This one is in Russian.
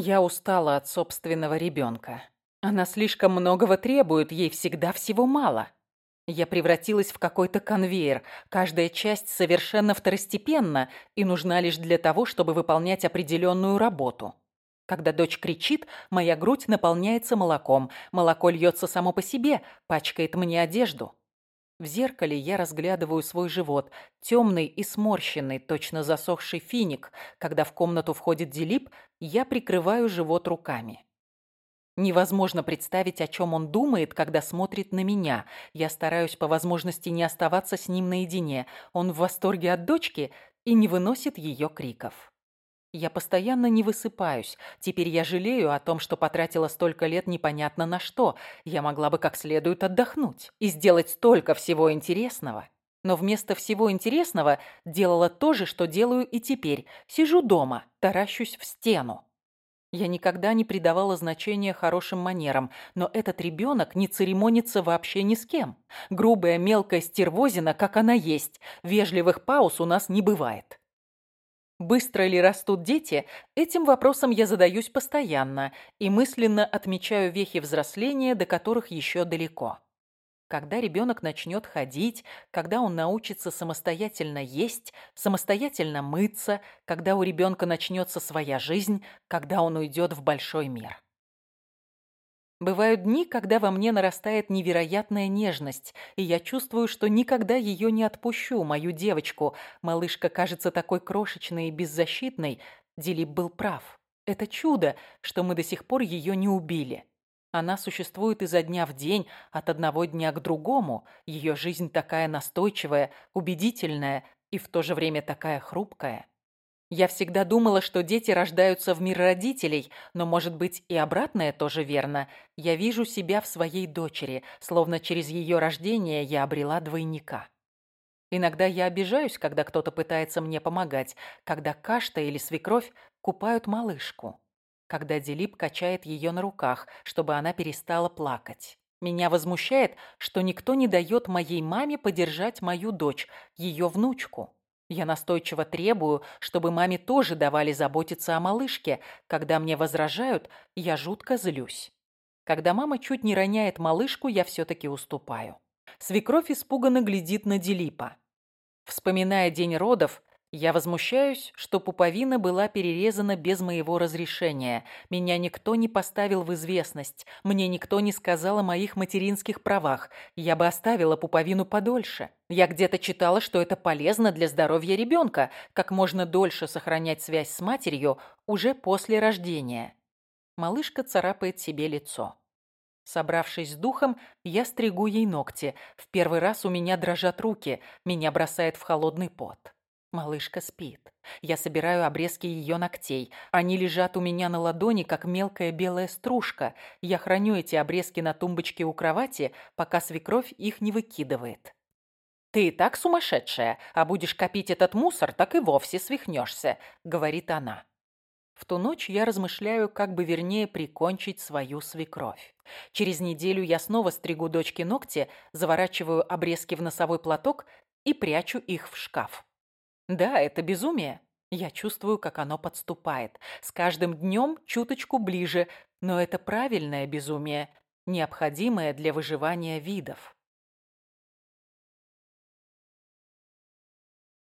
Я устала от собственного ребенка. Она слишком многого требует, ей всегда всего мало. Я превратилась в какой-то конвейер. Каждая часть совершенно второстепенна и нужна лишь для того, чтобы выполнять определенную работу. Когда дочь кричит, моя грудь наполняется молоком. Молоко льется само по себе, пачкает мне одежду. В зеркале я разглядываю свой живот, темный и сморщенный, точно засохший финик. Когда в комнату входит Дилип, я прикрываю живот руками. Невозможно представить, о чем он думает, когда смотрит на меня. Я стараюсь по возможности не оставаться с ним наедине. Он в восторге от дочки и не выносит ее криков. Я постоянно не высыпаюсь. Теперь я жалею о том, что потратила столько лет непонятно на что. Я могла бы как следует отдохнуть и сделать столько всего интересного. Но вместо всего интересного делала то же, что делаю и теперь. Сижу дома, таращусь в стену. Я никогда не придавала значения хорошим манерам, но этот ребенок не церемонится вообще ни с кем. Грубая мелкая стервозина, как она есть. Вежливых пауз у нас не бывает. Быстро ли растут дети? Этим вопросом я задаюсь постоянно и мысленно отмечаю вехи взросления, до которых еще далеко. Когда ребенок начнет ходить, когда он научится самостоятельно есть, самостоятельно мыться, когда у ребенка начнется своя жизнь, когда он уйдет в большой мир. Бывают дни, когда во мне нарастает невероятная нежность, и я чувствую, что никогда ее не отпущу, мою девочку. Малышка кажется такой крошечной и беззащитной. Дилип был прав. Это чудо, что мы до сих пор ее не убили. Она существует изо дня в день, от одного дня к другому. Ее жизнь такая настойчивая, убедительная и в то же время такая хрупкая. Я всегда думала, что дети рождаются в мир родителей, но, может быть, и обратное тоже верно. Я вижу себя в своей дочери, словно через ее рождение я обрела двойника. Иногда я обижаюсь, когда кто-то пытается мне помогать, когда Кашта или свекровь купают малышку когда Дилип качает ее на руках, чтобы она перестала плакать. Меня возмущает, что никто не дает моей маме подержать мою дочь, ее внучку. Я настойчиво требую, чтобы маме тоже давали заботиться о малышке. Когда мне возражают, я жутко злюсь. Когда мама чуть не роняет малышку, я все-таки уступаю. Свекровь испуганно глядит на Дилипа. Вспоминая день родов, я возмущаюсь, что пуповина была перерезана без моего разрешения. Меня никто не поставил в известность. Мне никто не сказал о моих материнских правах. Я бы оставила пуповину подольше. Я где-то читала, что это полезно для здоровья ребенка, как можно дольше сохранять связь с матерью уже после рождения. Малышка царапает себе лицо. Собравшись с духом, я стригу ей ногти. В первый раз у меня дрожат руки, меня бросает в холодный пот. Малышка спит. Я собираю обрезки ее ногтей. Они лежат у меня на ладони, как мелкая белая стружка. Я храню эти обрезки на тумбочке у кровати, пока свекровь их не выкидывает. «Ты и так сумасшедшая, а будешь копить этот мусор, так и вовсе свихнешься», — говорит она. В ту ночь я размышляю, как бы вернее прикончить свою свекровь. Через неделю я снова стригу дочке ногти, заворачиваю обрезки в носовой платок и прячу их в шкаф. Да, это безумие. Я чувствую, как оно подступает. С каждым днем чуточку ближе, но это правильное безумие, необходимое для выживания видов.